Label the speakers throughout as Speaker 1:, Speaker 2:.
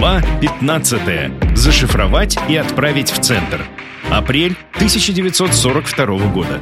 Speaker 1: Глава 15. Зашифровать и отправить в центр. Апрель 1942 года.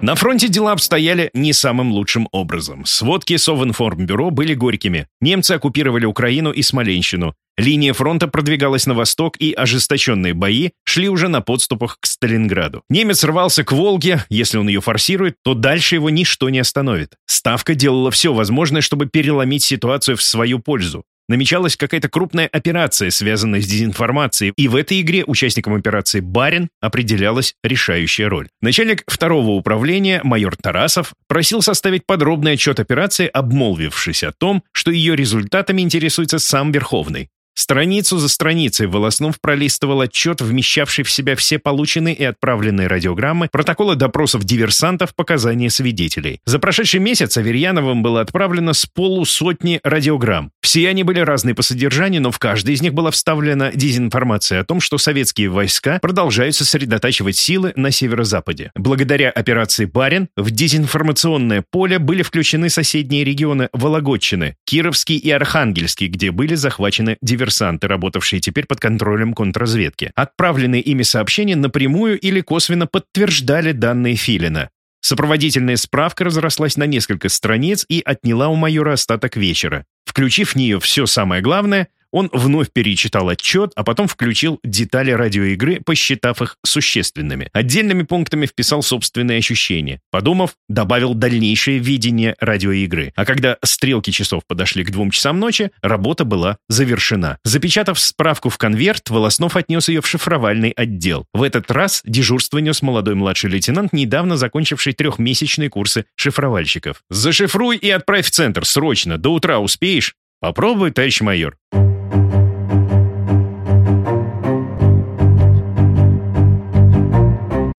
Speaker 1: На фронте дела обстояли не самым лучшим образом. Сводки Совинформбюро были горькими. Немцы оккупировали Украину и Смоленщину. Линия фронта продвигалась на восток, и ожесточенные бои шли уже на подступах к Сталинграду. Немец рвался к Волге, если он ее форсирует, то дальше его ничто не остановит. Ставка делала все возможное, чтобы переломить ситуацию в свою пользу. Намечалась какая-то крупная операция, связанная с дезинформацией, и в этой игре участникам операции «Барин» определялась решающая роль. Начальник второго управления, майор Тарасов, просил составить подробный отчет операции, обмолвившись о том, что ее результатами интересуется сам Верховный. Страницу за страницей Волоснов пролистывал отчет, вмещавший в себя все полученные и отправленные радиограммы, протоколы допросов диверсантов, показания свидетелей. За прошедший месяц Аверьяновым было отправлено с полусотни радиограмм. Все они были разные по содержанию, но в каждой из них была вставлена дезинформация о том, что советские войска продолжают сосредотачивать силы на северо-западе. Благодаря операции «Барин» в дезинформационное поле были включены соседние регионы Вологодчины, Кировский и Архангельский, где были захвачены диверсанты диверсанты, работавшие теперь под контролем контрразведки. Отправленные ими сообщения напрямую или косвенно подтверждали данные Филина. Сопроводительная справка разрослась на несколько страниц и отняла у майора остаток вечера. Включив в нее все самое главное, он вновь перечитал отчет, а потом включил детали радиоигры, посчитав их существенными. Отдельными пунктами вписал собственные ощущения. Подумав, добавил дальнейшее видение радиоигры. А когда стрелки часов подошли к двум часам ночи, работа была завершена. Запечатав справку в конверт, Волоснов отнес ее в шифровальный отдел. В этот раз дежурство нес молодой младший лейтенант, недавно закончивший трехмесячные курсы шифровальщиков. «Зашифруй и отправь в центр, срочно, до утра успеешь?» «Попробуй, товарищ майор».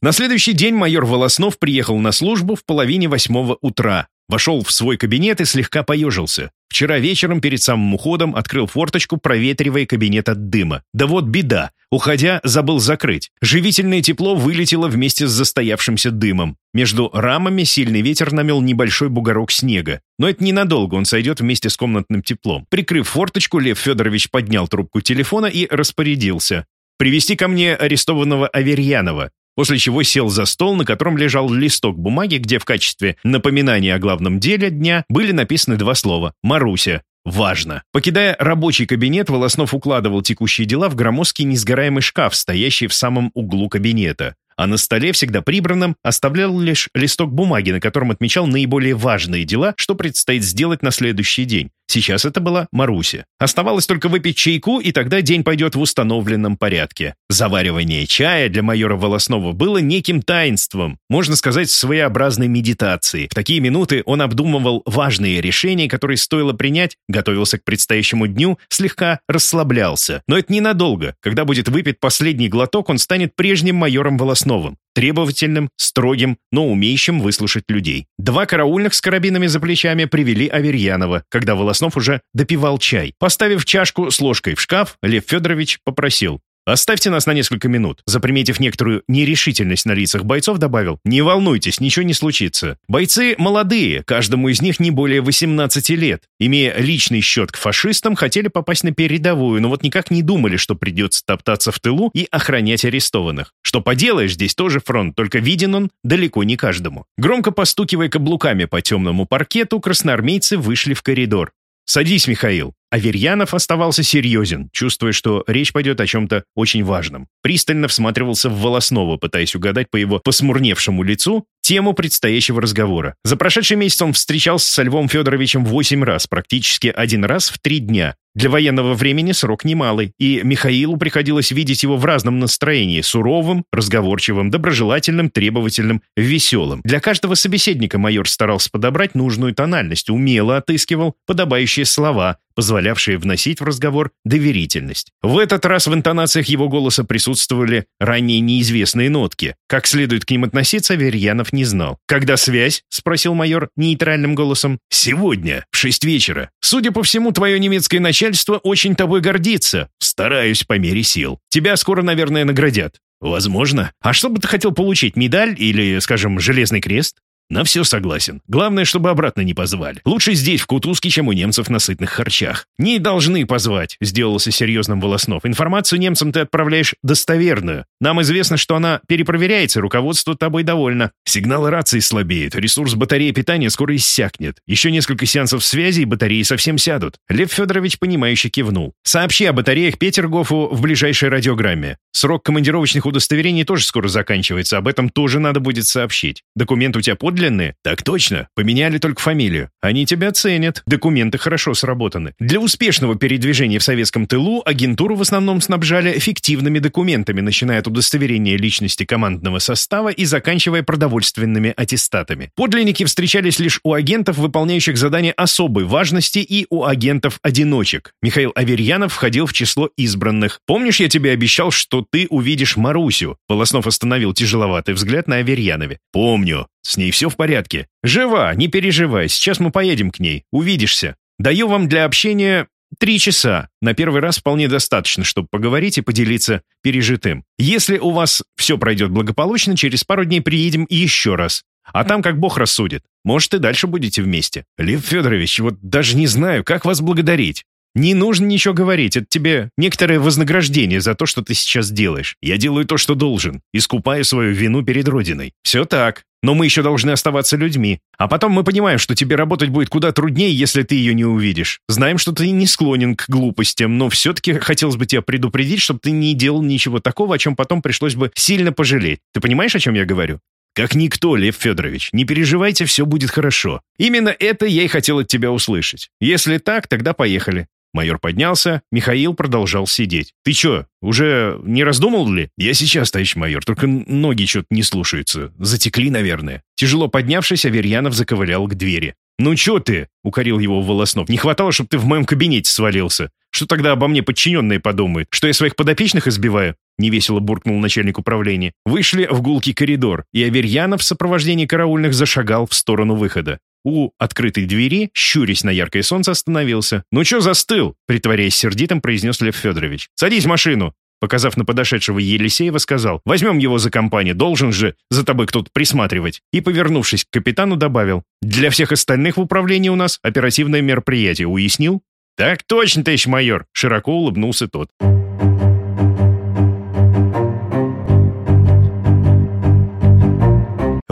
Speaker 1: На следующий день майор Волоснов приехал на службу в половине восьмого утра. Вошел в свой кабинет и слегка поежился. Вчера вечером перед самым уходом открыл форточку, проветривая кабинет от дыма. Да вот беда. Уходя, забыл закрыть. Живительное тепло вылетело вместе с застоявшимся дымом. Между рамами сильный ветер намел небольшой бугорок снега. Но это ненадолго, он сойдет вместе с комнатным теплом. Прикрыв форточку, Лев Федорович поднял трубку телефона и распорядился. «Привести ко мне арестованного Аверьянова после чего сел за стол, на котором лежал листок бумаги, где в качестве напоминания о главном деле дня были написаны два слова «Маруся». Важно. Покидая рабочий кабинет, Волоснов укладывал текущие дела в громоздкий несгораемый шкаф, стоящий в самом углу кабинета а на столе, всегда прибранном, оставлял лишь листок бумаги, на котором отмечал наиболее важные дела, что предстоит сделать на следующий день. Сейчас это была Маруся. Оставалось только выпить чайку, и тогда день пойдет в установленном порядке. Заваривание чая для майора Волоснова было неким таинством, можно сказать, своеобразной медитацией. В такие минуты он обдумывал важные решения, которые стоило принять, готовился к предстоящему дню, слегка расслаблялся. Но это ненадолго. Когда будет выпит последний глоток, он станет прежним майором Волосновым основам, требовательным, строгим, но умеющим выслушать людей. Два караульных с карабинами за плечами привели Аверьянова, когда Волоснов уже допивал чай. Поставив чашку с ложкой в шкаф, Лев Федорович попросил «Оставьте нас на несколько минут». Заприметив некоторую нерешительность на лицах бойцов, добавил «Не волнуйтесь, ничего не случится. Бойцы молодые, каждому из них не более 18 лет. Имея личный счет к фашистам, хотели попасть на передовую, но вот никак не думали, что придется топтаться в тылу и охранять арестованных. Что поделаешь, здесь тоже фронт, только виден он далеко не каждому». Громко постукивая каблуками по темному паркету, красноармейцы вышли в коридор. «Садись, Михаил». Аверьянов оставался серьезен, чувствуя, что речь пойдет о чем-то очень важном. Пристально всматривался в Волоснова, пытаясь угадать по его посмурневшему лицу тему предстоящего разговора. За прошедший месяц он встречался со Львом Федоровичем восемь раз, практически один раз в три дня. Для военного времени срок немалый, и Михаилу приходилось видеть его в разном настроении – суровым, разговорчивым, доброжелательным, требовательным, веселым. Для каждого собеседника майор старался подобрать нужную тональность, умело отыскивал подобающие слова, позволявшие вносить в разговор доверительность. В этот раз в интонациях его голоса присутствовали ранее неизвестные нотки. Как следует к ним относиться, Верьянов не знал. «Когда связь?» — спросил майор нейтральным голосом. «Сегодня, в шесть вечера. Судя по всему, твое немецкое начальство очень тобой гордится. Стараюсь по мере сил. Тебя скоро, наверное, наградят. Возможно. А что бы ты хотел получить, медаль или, скажем, железный крест? На все согласен. Главное, чтобы обратно не позвали. Лучше здесь, в Кутузке, чем у немцев на сытных харчах. Не должны позвать, сделался серьезным Волоснов. Информацию немцам ты отправляешь достоверную. Нам известно, что она перепроверяется, руководство тобой довольно. Сигналы рации слабеют, ресурс батареи питания скоро иссякнет. Еще несколько сеансов связи, и батареи совсем сядут. Лев Федорович, понимающе кивнул. Сообщи о батареях Петергофу в ближайшей радиограмме. Срок командировочных удостоверений тоже скоро заканчивается, об этом тоже надо будет сообщить. Документ у тебя под подлинные? Так точно. Поменяли только фамилию. Они тебя ценят. Документы хорошо сработаны. Для успешного передвижения в советском тылу агентуру в основном снабжали фиктивными документами, начиная от удостоверения личности командного состава и заканчивая продовольственными аттестатами. Подлинники встречались лишь у агентов, выполняющих задания особой важности, и у агентов-одиночек. Михаил Аверьянов входил в число избранных. «Помнишь, я тебе обещал, что ты увидишь Марусю?» Волоснов остановил тяжеловатый взгляд на Аверьянове. «Помню. С ней все в порядке. Жива, не переживай, сейчас мы поедем к ней, увидишься. Даю вам для общения три часа. На первый раз вполне достаточно, чтобы поговорить и поделиться пережитым. Если у вас все пройдет благополучно, через пару дней приедем еще раз. А там как бог рассудит. Может, и дальше будете вместе. Лев Федорович, вот даже не знаю, как вас благодарить. Не нужно ничего говорить, это тебе некоторое вознаграждение за то, что ты сейчас делаешь. Я делаю то, что должен, искупаю свою вину перед Родиной. Все так, но мы еще должны оставаться людьми. А потом мы понимаем, что тебе работать будет куда труднее, если ты ее не увидишь. Знаем, что ты не склонен к глупостям, но все-таки хотелось бы тебя предупредить, чтобы ты не делал ничего такого, о чем потом пришлось бы сильно пожалеть. Ты понимаешь, о чем я говорю? Как никто, Лев Федорович, не переживайте, все будет хорошо. Именно это я и хотел от тебя услышать. Если так, тогда поехали. Майор поднялся, Михаил продолжал сидеть. «Ты чё, уже не раздумал ли?» «Я сейчас, товарищ майор, только ноги что-то не слушаются. Затекли, наверное». Тяжело поднявшись, Аверьянов заковылял к двери. «Ну чё ты?» — укорил его Волоснов. «Не хватало, чтобы ты в моем кабинете свалился. Что тогда обо мне подчиненные подумают? Что я своих подопечных избиваю?» Невесело буркнул начальник управления. Вышли в гулкий коридор, и Аверьянов в сопровождении караульных зашагал в сторону выхода. У открытой двери, щурясь на яркое солнце, остановился. «Ну чё застыл?» — притворяясь сердитым, произнес Лев Федорович. «Садись в машину!» Показав на подошедшего Елисеева, сказал, «Возьмем его за компанию, должен же за тобой кто-то присматривать». И, повернувшись к капитану, добавил, «Для всех остальных в управлении у нас оперативное мероприятие, уяснил?» «Так точно, товарищ майор!» — широко улыбнулся тот.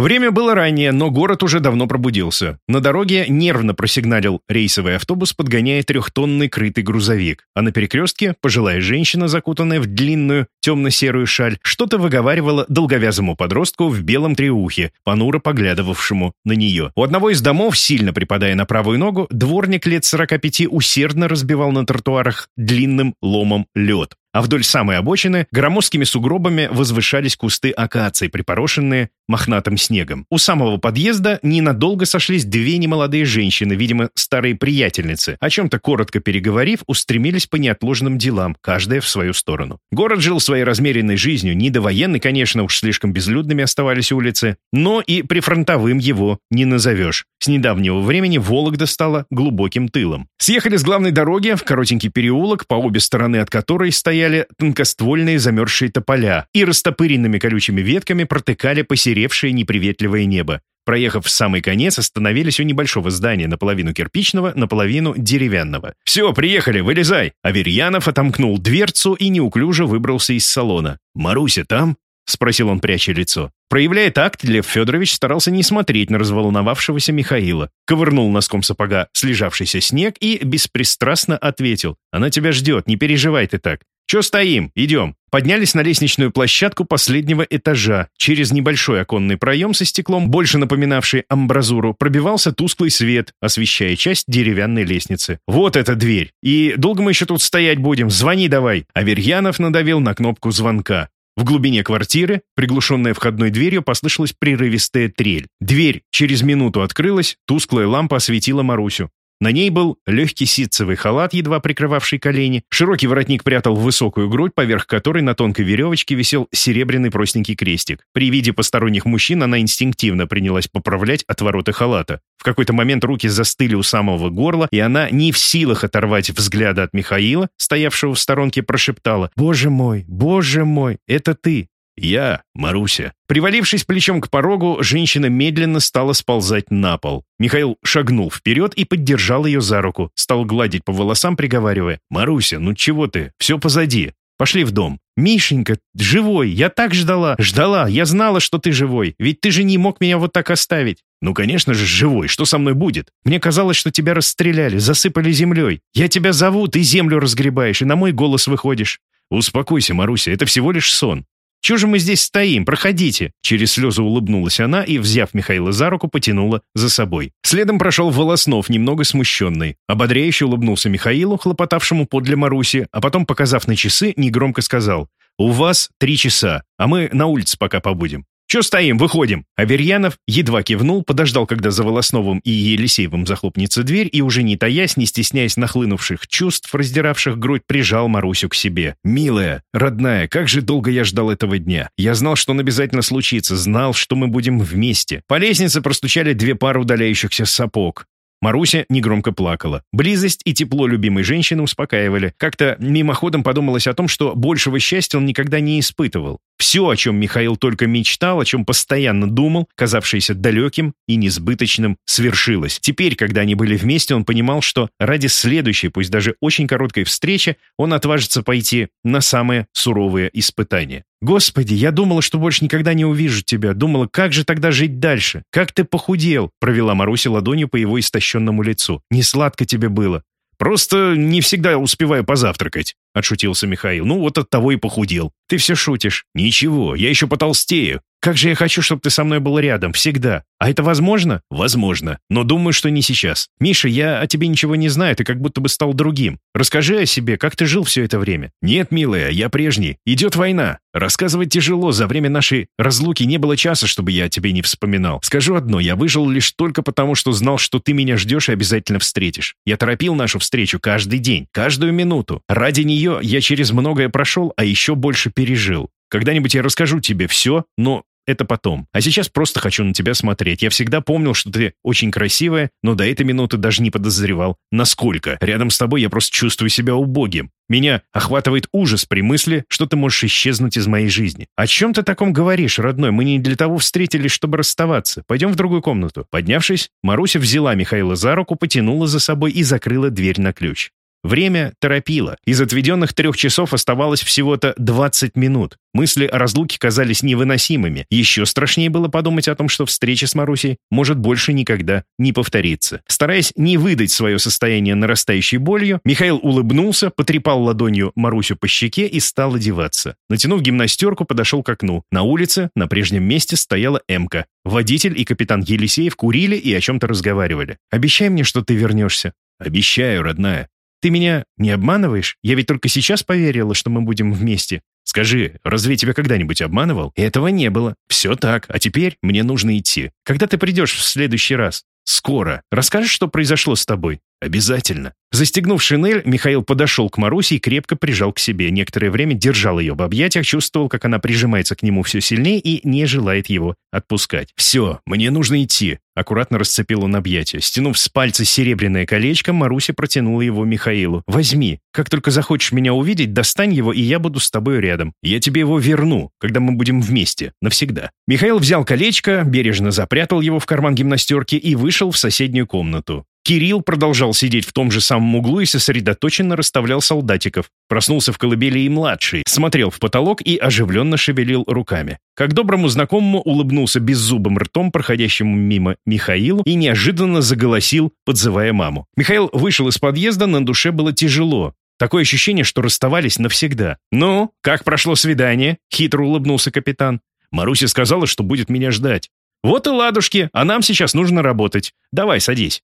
Speaker 1: Время было раннее, но город уже давно пробудился. На дороге нервно просигналил рейсовый автобус, подгоняя трехтонный крытый грузовик. А на перекрестке пожилая женщина, закутанная в длинную темно-серую шаль, что-то выговаривала долговязому подростку в белом треухе, понуро поглядывавшему на нее. У одного из домов, сильно припадая на правую ногу, дворник лет 45 усердно разбивал на тротуарах длинным ломом лед а вдоль самой обочины громоздкими сугробами возвышались кусты акаций, припорошенные мохнатым снегом. У самого подъезда ненадолго сошлись две немолодые женщины, видимо, старые приятельницы. О чем-то коротко переговорив, устремились по неотложным делам, каждая в свою сторону. Город жил своей размеренной жизнью, не довоенный, конечно, уж слишком безлюдными оставались улицы, но и прифронтовым его не назовешь. С недавнего времени Вологда стала глубоким тылом. Съехали с главной дороги в коротенький переулок, по обе стороны от которой стояли тонкоствольные замерзшие тополя и растопыренными колючими ветками протыкали посеревшее неприветливое небо. Проехав в самый конец, остановились у небольшого здания, наполовину кирпичного, наполовину деревянного. «Все, приехали, вылезай!» Аверьянов отомкнул дверцу и неуклюже выбрался из салона. «Маруся там?» — спросил он, пряча лицо. Проявляя такт, Лев Федорович старался не смотреть на разволновавшегося Михаила. Ковырнул носком сапога слежавшийся снег и беспристрастно ответил. «Она тебя ждет, не переживай ты так. Че стоим? Идем». Поднялись на лестничную площадку последнего этажа. Через небольшой оконный проем со стеклом, больше напоминавший амбразуру, пробивался тусклый свет, освещая часть деревянной лестницы. «Вот эта дверь! И долго мы еще тут стоять будем? Звони давай!» Аверьянов надавил на кнопку звонка. В глубине квартиры, приглушенная входной дверью, послышалась прерывистая трель. Дверь через минуту открылась, тусклая лампа осветила Марусю. На ней был легкий ситцевый халат, едва прикрывавший колени. Широкий воротник прятал высокую грудь, поверх которой на тонкой веревочке висел серебряный простенький крестик. При виде посторонних мужчин она инстинктивно принялась поправлять отвороты халата. В какой-то момент руки застыли у самого горла, и она, не в силах оторвать взгляда от Михаила, стоявшего в сторонке, прошептала «Боже мой, боже мой, это ты!» «Я, Маруся». Привалившись плечом к порогу, женщина медленно стала сползать на пол. Михаил шагнул вперед и поддержал ее за руку, стал гладить по волосам, приговаривая, «Маруся, ну чего ты? Все позади. Пошли в дом. Мишенька, живой, я так ждала, ждала, я знала, что ты живой, ведь ты же не мог меня вот так оставить. Ну, конечно же, живой, что со мной будет? Мне казалось, что тебя расстреляли, засыпали землей. Я тебя зову, ты землю разгребаешь и на мой голос выходишь. Успокойся, Маруся, это всего лишь сон. Чего же мы здесь стоим? Проходите!» Через слезы улыбнулась она и, взяв Михаила за руку, потянула за собой. Следом прошел Волоснов, немного смущенный. Ободряюще улыбнулся Михаилу, хлопотавшему подле Маруси, а потом, показав на часы, негромко сказал «У вас три часа, а мы на улице пока побудем». «Че стоим? Выходим!» Аверьянов едва кивнул, подождал, когда за Волосновым и Елисеевым захлопнется дверь, и уже не таясь, не стесняясь нахлынувших чувств, раздиравших грудь, прижал Марусю к себе. «Милая, родная, как же долго я ждал этого дня. Я знал, что он обязательно случится, знал, что мы будем вместе». По лестнице простучали две пары удаляющихся сапог. Маруся негромко плакала. Близость и тепло любимой женщины успокаивали. Как-то мимоходом подумалось о том, что большего счастья он никогда не испытывал. Все, о чем Михаил только мечтал, о чем постоянно думал, казавшееся далеким и несбыточным, свершилось. Теперь, когда они были вместе, он понимал, что ради следующей, пусть даже очень короткой встречи, он отважится пойти на самые суровые испытания. «Господи, я думала, что больше никогда не увижу тебя. Думала, как же тогда жить дальше? Как ты похудел?» Провела Маруся ладонью по его истощенному лицу. «Не сладко тебе было. «Просто не всегда успеваю позавтракать», — отшутился Михаил. «Ну, вот от того и похудел». «Ты все шутишь». «Ничего, я еще потолстею. Как же я хочу, чтобы ты со мной был рядом, всегда. А это возможно? Возможно. Но думаю, что не сейчас. Миша, я о тебе ничего не знаю, ты как будто бы стал другим. Расскажи о себе, как ты жил все это время. Нет, милая, я прежний. Идет война. Рассказывать тяжело, за время нашей разлуки не было часа, чтобы я о тебе не вспоминал. Скажу одно, я выжил лишь только потому, что знал, что ты меня ждешь и обязательно встретишь. Я торопил нашу встречу каждый день, каждую минуту. Ради нее я через многое прошел, а еще больше пережил. Когда-нибудь я расскажу тебе все, но это потом. А сейчас просто хочу на тебя смотреть. Я всегда помнил, что ты очень красивая, но до этой минуты даже не подозревал, насколько. Рядом с тобой я просто чувствую себя убогим. Меня охватывает ужас при мысли, что ты можешь исчезнуть из моей жизни. О чем ты таком говоришь, родной? Мы не для того встретились, чтобы расставаться. Пойдем в другую комнату. Поднявшись, Маруся взяла Михаила за руку, потянула за собой и закрыла дверь на ключ. Время торопило. Из отведенных трех часов оставалось всего-то 20 минут. Мысли о разлуке казались невыносимыми. Еще страшнее было подумать о том, что встреча с Марусей может больше никогда не повториться. Стараясь не выдать свое состояние нарастающей болью, Михаил улыбнулся, потрепал ладонью Марусю по щеке и стал одеваться. Натянув гимнастерку, подошел к окну. На улице, на прежнем месте, стояла Эмка. Водитель и капитан Елисеев курили и о чем-то разговаривали. «Обещай мне, что ты вернешься». «Обещаю, родная». Ты меня не обманываешь? Я ведь только сейчас поверила, что мы будем вместе. Скажи, разве тебя когда-нибудь обманывал? Этого не было. Все так, а теперь мне нужно идти. Когда ты придешь в следующий раз? Скоро. Расскажешь, что произошло с тобой? Обязательно. Застегнув шинель, Михаил подошел к Марусе и крепко прижал к себе. Некоторое время держал ее в объятиях, чувствовал, как она прижимается к нему все сильнее и не желает его отпускать. «Все, мне нужно идти», — аккуратно расцепил он объятия. Стянув с пальца серебряное колечко, Маруся протянула его Михаилу. «Возьми. Как только захочешь меня увидеть, достань его, и я буду с тобой рядом. Я тебе его верну, когда мы будем вместе. Навсегда». Михаил взял колечко, бережно запрятал его в карман гимнастерки и вышел в соседнюю комнату. Кирилл продолжал сидеть в том же самом углу и сосредоточенно расставлял солдатиков. Проснулся в колыбели и младший, смотрел в потолок и оживленно шевелил руками. Как доброму знакомому улыбнулся беззубым ртом проходящему мимо Михаилу и неожиданно заголосил, подзывая маму. Михаил вышел из подъезда, на душе было тяжело. Такое ощущение, что расставались навсегда. «Ну, как прошло свидание?» — хитро улыбнулся капитан. Маруся сказала, что будет меня ждать. «Вот и ладушки, а нам сейчас нужно работать. Давай, садись».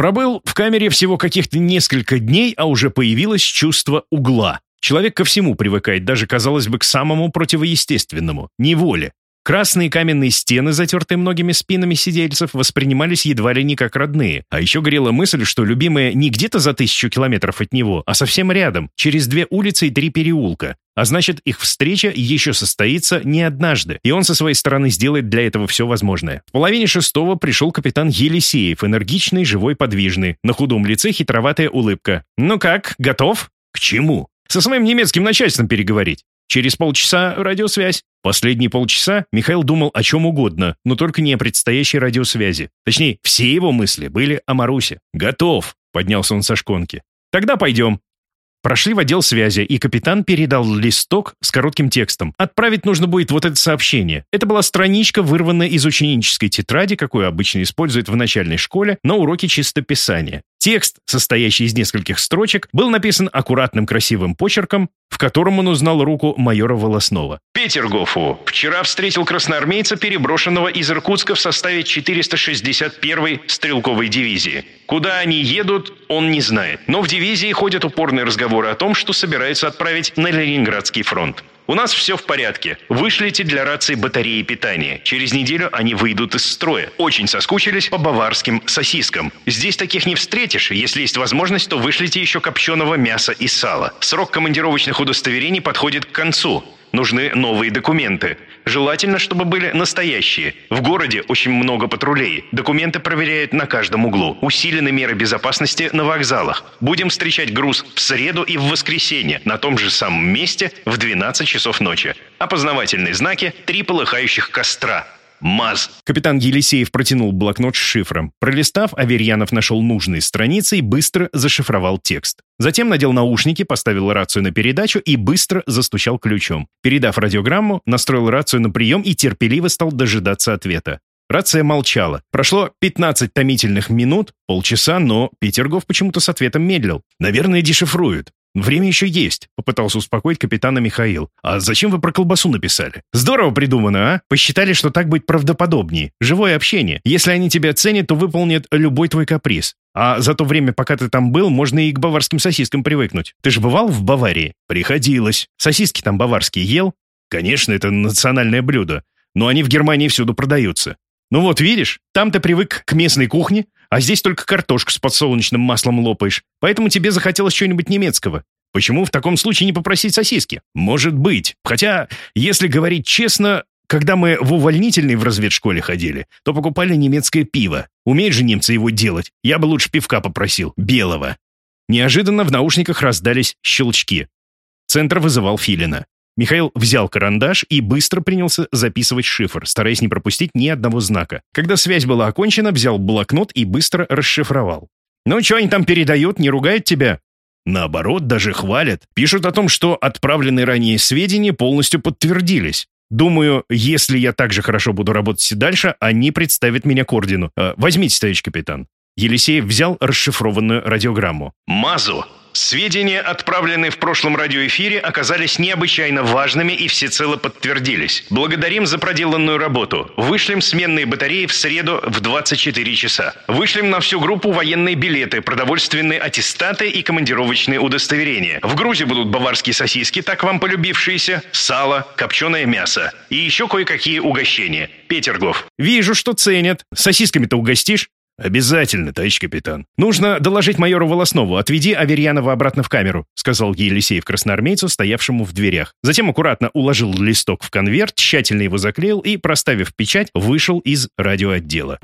Speaker 1: Пробыл в камере всего каких-то несколько дней, а уже появилось чувство угла. Человек ко всему привыкает, даже, казалось бы, к самому противоестественному – неволе. Красные каменные стены, затертые многими спинами сидельцев, воспринимались едва ли не как родные. А еще горела мысль, что любимая не где-то за тысячу километров от него, а совсем рядом, через две улицы и три переулка. А значит, их встреча еще состоится не однажды, и он со своей стороны сделает для этого все возможное. В половине шестого пришел капитан Елисеев, энергичный, живой, подвижный. На худом лице хитроватая улыбка. «Ну как, готов?» «К чему?» «Со своим немецким начальством переговорить». Через полчаса радиосвязь. Последние полчаса Михаил думал о чем угодно, но только не о предстоящей радиосвязи. Точнее, все его мысли были о Марусе. «Готов», — поднялся он со шконки. «Тогда пойдем». Прошли в отдел связи, и капитан передал листок с коротким текстом. Отправить нужно будет вот это сообщение. Это была страничка, вырванная из ученической тетради, какую обычно используют в начальной школе, на уроке чистописания. Текст, состоящий из нескольких строчек, был написан аккуратным красивым почерком, в котором он узнал руку майора Волоснова.
Speaker 2: Петергофу. Вчера встретил красноармейца, переброшенного из Иркутска в составе 461-й стрелковой дивизии. Куда они едут, он не знает. Но в дивизии ходят упорные разговоры о том, что собираются отправить на Ленинградский фронт. У нас все в порядке. Вышлите для рации батареи питания. Через неделю они выйдут из строя. Очень соскучились по баварским сосискам. Здесь таких не встретишь. Если есть возможность, то вышлите еще копченого мяса и сала. Срок командировочных удостоверений подходит к концу. Нужны новые документы. Желательно, чтобы были настоящие. В городе очень много патрулей. Документы проверяют на каждом углу. Усилены меры безопасности на вокзалах. Будем встречать груз в среду и в воскресенье на том же самом месте в 12 часов ночи. Опознавательные знаки – три полыхающих костра – МАЗ.
Speaker 1: Капитан Елисеев протянул блокнот с шифром. Пролистав, Аверьянов нашел нужные страницы и быстро зашифровал текст. Затем надел наушники, поставил рацию на передачу и быстро застучал ключом. Передав радиограмму, настроил рацию на прием и терпеливо стал дожидаться ответа. Рация молчала. Прошло 15 томительных минут, полчаса, но Петергоф почему-то с ответом медлил. Наверное, дешифруют. «Время еще есть», — попытался успокоить капитана Михаил. «А зачем вы про колбасу написали?» «Здорово придумано, а? Посчитали, что так будет правдоподобнее. Живое общение. Если они тебя ценят, то выполнят любой твой каприз. А за то время, пока ты там был, можно и к баварским сосискам привыкнуть. Ты же бывал в Баварии?» «Приходилось. Сосиски там баварские ел?» «Конечно, это национальное блюдо. Но они в Германии всюду продаются. Ну вот, видишь, там ты привык к местной кухне, а здесь только картошку с подсолнечным маслом лопаешь, поэтому тебе захотелось чего-нибудь немецкого. Почему в таком случае не попросить сосиски? Может быть. Хотя, если говорить честно, когда мы в увольнительной в разведшколе ходили, то покупали немецкое пиво. Умеют же немцы его делать. Я бы лучше пивка попросил, белого. Неожиданно в наушниках раздались щелчки. Центр вызывал Филина. Михаил взял карандаш и быстро принялся записывать шифр, стараясь не пропустить ни одного знака. Когда связь была окончена, взял блокнот и быстро расшифровал. «Ну, что они там передают? Не ругают тебя?» Наоборот, даже хвалят. Пишут о том, что отправленные ранее сведения полностью подтвердились. Думаю, если я так же хорошо буду работать и дальше, они представят меня к ордену. Э, возьмите, товарищ капитан. Елисеев взял расшифрованную радиограмму.
Speaker 2: «Мазу, Сведения, отправленные в прошлом радиоэфире, оказались необычайно важными и всецело подтвердились. Благодарим за проделанную работу. Вышлем сменные батареи в среду в 24 часа. Вышлем на всю группу военные билеты, продовольственные аттестаты и командировочные удостоверения. В грузе будут баварские сосиски, так вам полюбившиеся, сало, копченое мясо и еще кое-какие угощения. Петергоф.
Speaker 1: Вижу, что ценят. Сосисками-то угостишь? «Обязательно, товарищ капитан. Нужно доложить майору Волоснову. Отведи Аверьянова обратно в камеру», сказал Елисеев красноармейцу, стоявшему в дверях. Затем аккуратно уложил листок в конверт, тщательно его заклеил и, проставив печать, вышел из радиоотдела.